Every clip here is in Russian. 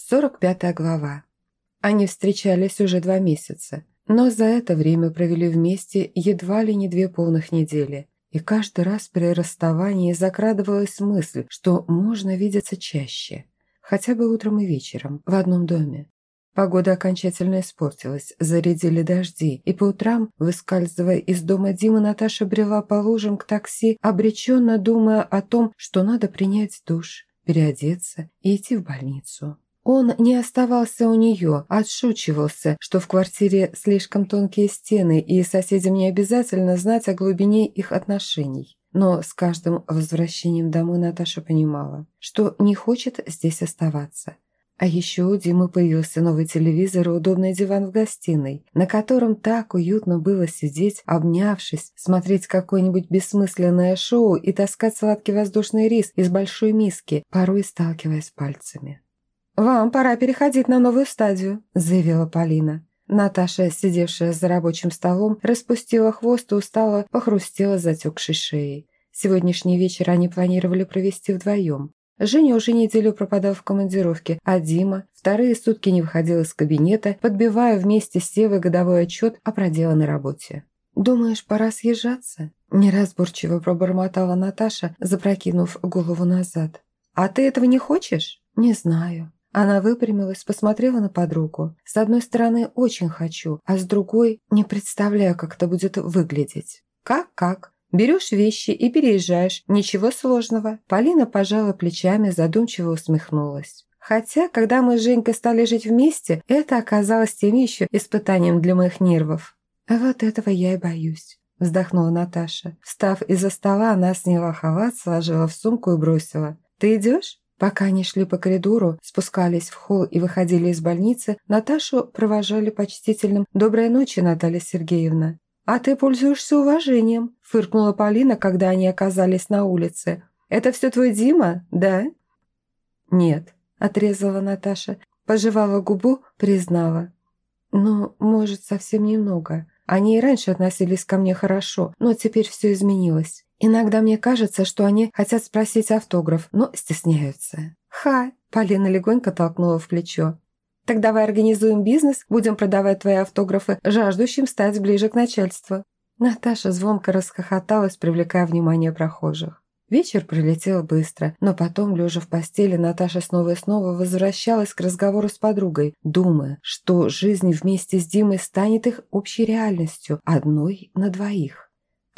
45 глава. Они встречались уже два месяца, но за это время провели вместе едва ли не две полных недели. И каждый раз при расставании закрадывалась мысль, что можно видеться чаще, хотя бы утром и вечером, в одном доме. Погода окончательно испортилась, зарядили дожди, и по утрам, выскальзывая из дома Димы, Наташа брела по лужам к такси, обреченно думая о том, что надо принять душ, переодеться и идти в больницу. Он не оставался у нее, отшучивался, что в квартире слишком тонкие стены, и соседям не обязательно знать о глубине их отношений. Но с каждым возвращением домой Наташа понимала, что не хочет здесь оставаться – а еще у Димы появился новый телевизор и удобный диван в гостиной, на котором так уютно было сидеть, обнявшись, смотреть какое-нибудь бессмысленное шоу и таскать сладкий воздушный рис из большой миски, порой сталкиваясь пальцами. «Вам пора переходить на новую стадию», – заявила Полина. Наташа, сидевшая за рабочим столом, распустила хвост и устало похрустела затекшей шеей. Сегодняшний вечер они планировали провести вдвоем. Женя уже неделю пропадал в командировке, а Дима вторые сутки не выходил из кабинета, подбивая вместе с Севой годовой отчет о проделанной работе. «Думаешь, пора съезжаться?» – неразборчиво пробормотала Наташа, запрокинув голову назад. «А ты этого не хочешь?» «Не знаю». Она выпрямилась, посмотрела на подругу. С одной стороны, очень хочу, а с другой, не представляю, как это будет выглядеть. «Как-как?» Берешь вещи и переезжаешь. Ничего сложного». Полина пожала плечами, задумчиво усмехнулась. Хотя, когда мы с Женькой стали жить вместе, это оказалось тем еще испытанием для моих нервов. А вот этого я и боюсь. Вздохнула Наташа. Встав из-за стола, она сняла халат, сложила в сумку и бросила. «Ты идешь?» Пока они шли по коридору, спускались в холл и выходили из больницы, Наташу провожали почтительным «Доброй ночи, Наталья Сергеевна». «А ты пользуешься уважением», – фыркнула Полина, когда они оказались на улице. «Это все твой Дима, да?» «Нет», – отрезала Наташа, пожевала губу, признала. «Ну, может, совсем немного. Они и раньше относились ко мне хорошо, но теперь все изменилось. Иногда мне кажется, что они хотят спросить автограф, но стесняются». «Ха!» – Полина легонько толкнула в плечо. Так давай организуем бизнес, будем продавать твои автографы жаждущим стать ближе к начальству». Наташа звонко расхохоталась, привлекая внимание прохожих. Вечер пролетел быстро, но потом, лежа в постели, Наташа снова и снова возвращалась к разговору с подругой, думая, что жизнь вместе с Димой станет их общей реальностью, одной на двоих.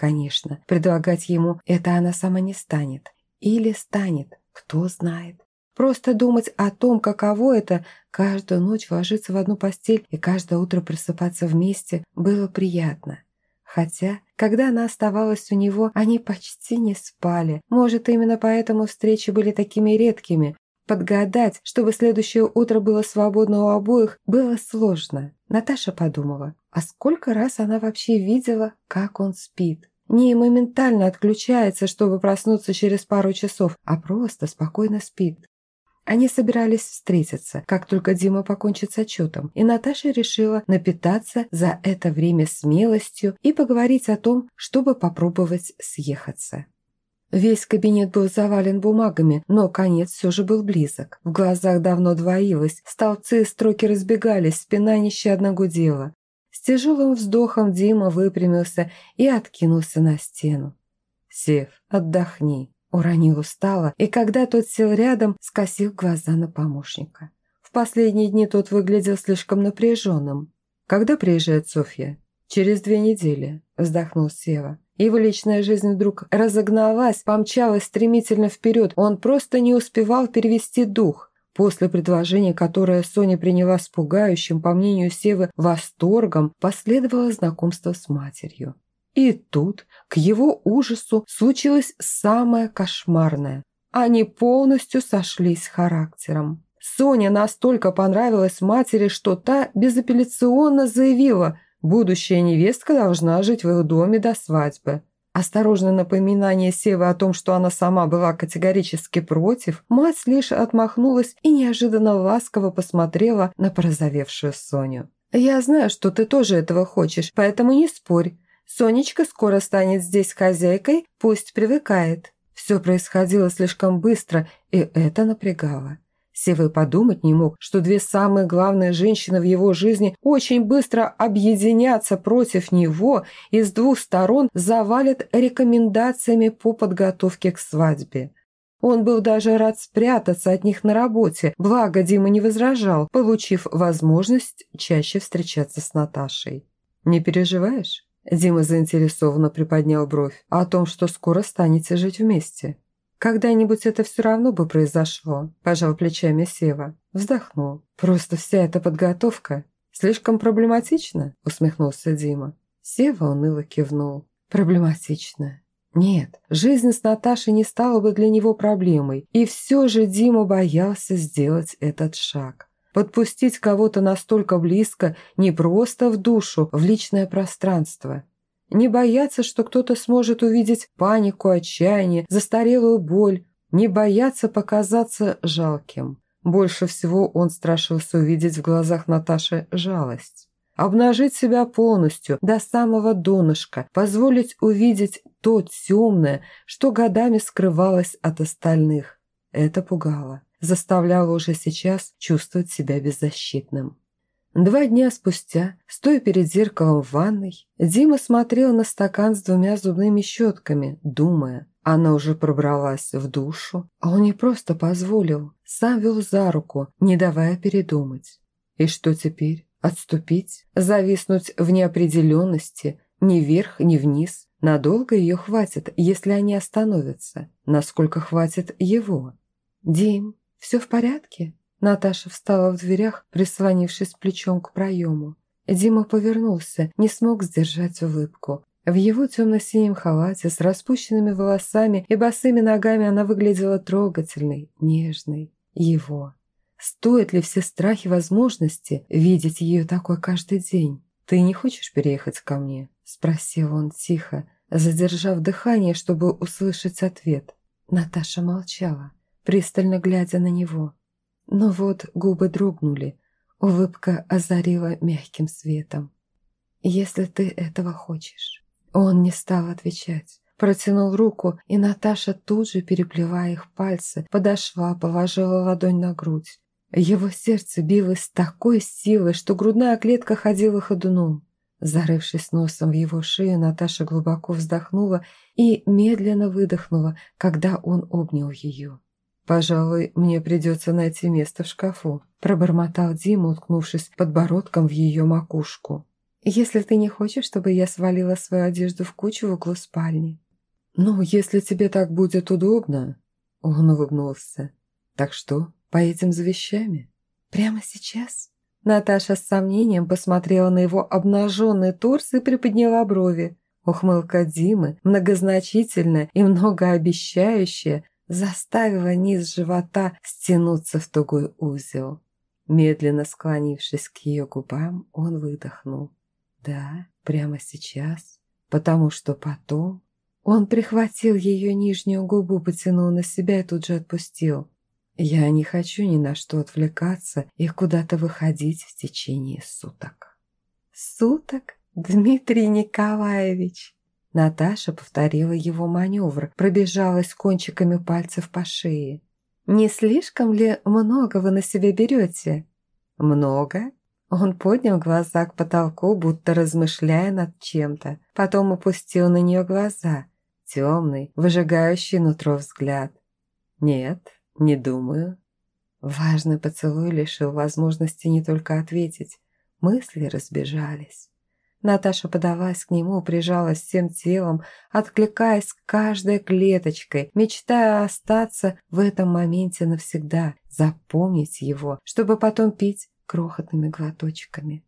Конечно, предлагать ему это она сама не станет. Или станет, кто знает. Просто думать о том, каково это каждую ночь ложиться в одну постель и каждое утро просыпаться вместе, было приятно. Хотя, когда она оставалась у него, они почти не спали. Может, именно поэтому встречи были такими редкими. Подгадать, чтобы следующее утро было свободно у обоих, было сложно. Наташа подумала, а сколько раз она вообще видела, как он спит? Не моментально отключается, чтобы проснуться через пару часов, а просто спокойно спит. Они собирались встретиться, как только Дима покончит с отчетом, и Наташа решила напитаться за это время смелостью и поговорить о том, чтобы попробовать съехаться. Весь кабинет был завален бумагами, но конец все же был близок. В глазах давно двоилось, столбцы и строки разбегались, спина нещадно гудела. С тяжелым вздохом Дима выпрямился и откинулся на стену. «Сев, отдохни», Уронил устало, и когда тот сел рядом, скосил глаза на помощника. В последние дни тот выглядел слишком напряженным. «Когда приезжает Софья?» «Через две недели», – вздохнул Сева. Его личная жизнь вдруг разогналась, помчалась стремительно вперед. Он просто не успевал перевести дух. После предложения, которое Соня приняла с пугающим, по мнению Севы, восторгом, последовало знакомство с матерью. И тут, к его ужасу, случилось самое кошмарное. Они полностью сошлись характером. Соня настолько понравилась матери, что та безапелляционно заявила, будущая невестка должна жить в их доме до свадьбы. Осторожное напоминание Севы о том, что она сама была категорически против, мать лишь отмахнулась и неожиданно ласково посмотрела на порозовевшую Соню. «Я знаю, что ты тоже этого хочешь, поэтому не спорь. Сонечка скоро станет здесь хозяйкой, пусть привыкает. Все происходило слишком быстро, и это напрягало. Сева подумать не мог, что две самые главные женщины в его жизни очень быстро объединятся против него и с двух сторон завалят рекомендациями по подготовке к свадьбе. Он был даже рад спрятаться от них на работе, благо Дима не возражал, получив возможность чаще встречаться с Наташей. «Не переживаешь?» Дима заинтересованно приподнял бровь. «О том, что скоро станете жить вместе». «Когда-нибудь это все равно бы произошло», – пожал плечами Сева. Вздохнул. «Просто вся эта подготовка слишком проблематична?» – усмехнулся Дима. Сева уныло кивнул. «Проблематично. Нет, жизнь с Наташей не стала бы для него проблемой, и все же Дима боялся сделать этот шаг. Подпустить кого-то настолько близко не просто в душу, в личное пространство. Не бояться, что кто-то сможет увидеть панику, отчаяние, застарелую боль. Не бояться показаться жалким. Больше всего он страшился увидеть в глазах Наташи жалость. Обнажить себя полностью, до самого донышка, позволить увидеть то темное, что годами скрывалось от остальных. Это пугало, заставляло уже сейчас чувствовать себя беззащитным. Два дня спустя, стоя перед зеркалом в ванной, Дима смотрел на стакан с двумя зубными щетками, думая, она уже пробралась в душу, а он не просто позволил, сам вел за руку, не давая передумать. И что теперь? Отступить? Зависнуть в неопределенности? Ни вверх, ни вниз? Надолго ее хватит, если они остановятся. Насколько хватит его? «Дим, все в порядке?» Наташа встала в дверях, прислонившись плечом к проему. Дима повернулся, не смог сдержать улыбку. В его темно-синем халате с распущенными волосами и босыми ногами она выглядела трогательной, нежной. Его. Стоит ли все страхи возможности видеть ее такой каждый день? «Ты не хочешь переехать ко мне?» – спросил он тихо, задержав дыхание, чтобы услышать ответ. Наташа молчала, пристально глядя на него. Но вот губы дрогнули, улыбка озарила мягким светом. «Если ты этого хочешь». Он не стал отвечать. Протянул руку, и Наташа, тут же переплевая их пальцы, подошла, положила ладонь на грудь. Его сердце билось с такой силой, что грудная клетка ходила ходуном. Зарывшись носом в его шею, Наташа глубоко вздохнула и медленно выдохнула, когда он обнял ее. «Пожалуй, мне придется найти место в шкафу», – пробормотал Дима, уткнувшись подбородком в ее макушку. «Если ты не хочешь, чтобы я свалила свою одежду в кучу в углу спальни». «Ну, если тебе так будет удобно», – он улыбнулся. «Так что, поедем за вещами?» «Прямо сейчас?» Наташа с сомнением посмотрела на его обнаженный торс и приподняла брови. Ухмылка Димы, многозначительная и многообещающая, заставила низ живота стянуться в тугой узел. Медленно склонившись к ее губам, он выдохнул. «Да, прямо сейчас, потому что потом...» Он прихватил ее нижнюю губу, потянул на себя и тут же отпустил. «Я не хочу ни на что отвлекаться и куда-то выходить в течение суток». «Суток? Дмитрий Николаевич!» Наташа повторила его маневр, пробежалась кончиками пальцев по шее. «Не слишком ли много вы на себя берете?» «Много?» Он поднял глаза к потолку, будто размышляя над чем-то. Потом опустил на нее глаза. Темный, выжигающий нутро взгляд. «Нет, не думаю». Важный поцелуй лишил возможности не только ответить. Мысли разбежались. Наташа подалась к нему, прижалась всем телом, откликаясь каждой клеточкой, мечтая остаться в этом моменте навсегда, запомнить его, чтобы потом пить крохотными глоточками.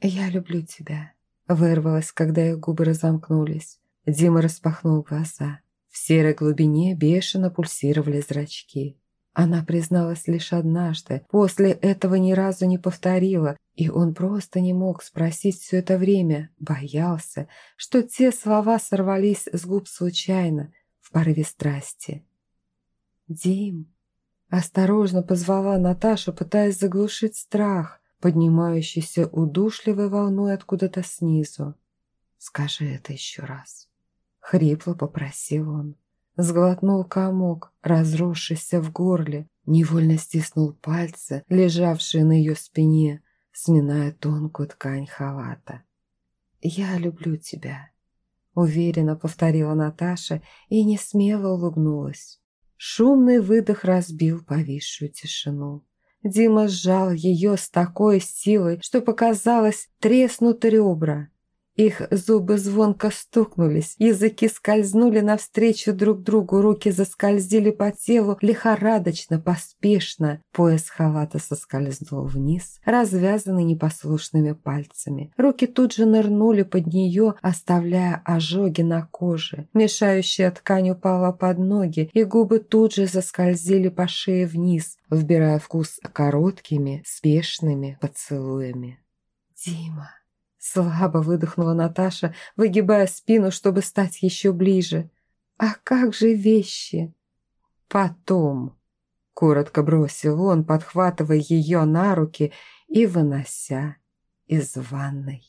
«Я люблю тебя», — вырвалась, когда их губы разомкнулись. Дима распахнул глаза. В серой глубине бешено пульсировали зрачки. Она призналась лишь однажды, после этого ни разу не повторила, и он просто не мог спросить все это время, боялся, что те слова сорвались с губ случайно, в порыве страсти. «Дим!» Осторожно позвала Наташа, пытаясь заглушить страх, поднимающийся удушливой волной откуда-то снизу. «Скажи это еще раз!» Хрипло попросил он. Сглотнул комок, разросшийся в горле. Невольно стиснул пальцы, лежавшие на ее спине, сминая тонкую ткань халата. «Я люблю тебя», — уверенно повторила Наташа и не смело улыбнулась. Шумный выдох разбил повисшую тишину. Дима сжал ее с такой силой, что показалось треснут ребра. Их зубы звонко стукнулись, языки скользнули навстречу друг другу, руки заскользили по телу лихорадочно, поспешно. Пояс халата соскользнул вниз, развязанный непослушными пальцами. Руки тут же нырнули под нее, оставляя ожоги на коже. Мешающая ткань упала под ноги, и губы тут же заскользили по шее вниз, вбирая вкус короткими, спешными поцелуями. «Дима!» Слабо выдохнула Наташа, выгибая спину, чтобы стать еще ближе. «А как же вещи?» «Потом», — коротко бросил он, подхватывая ее на руки и вынося из ванной.